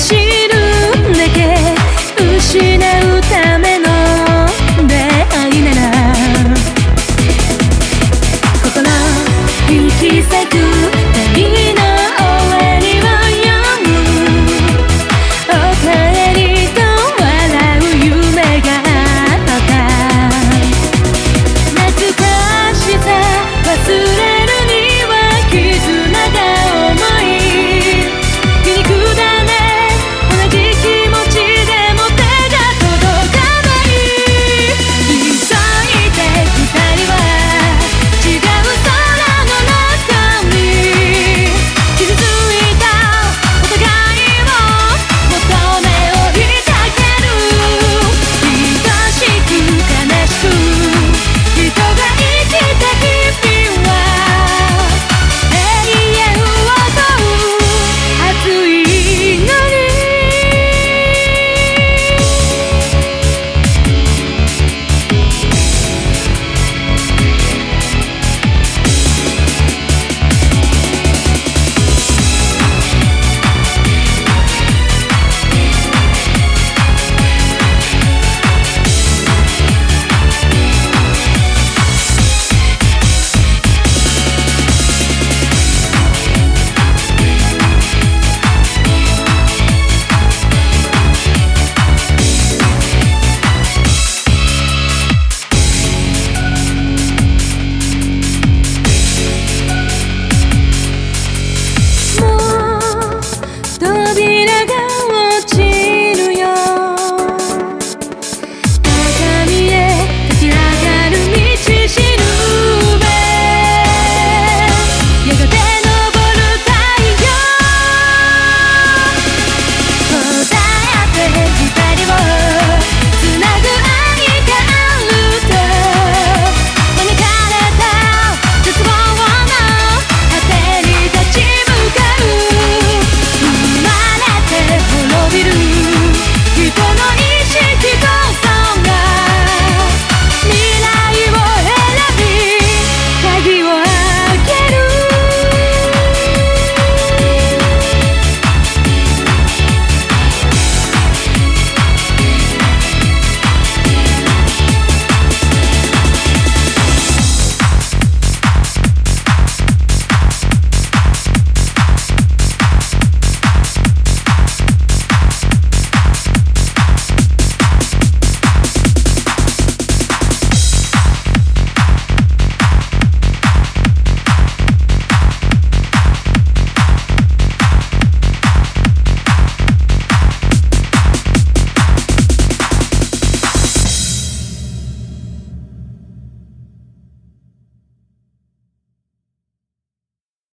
走るだけ。失うための出会いなら。心行き先旅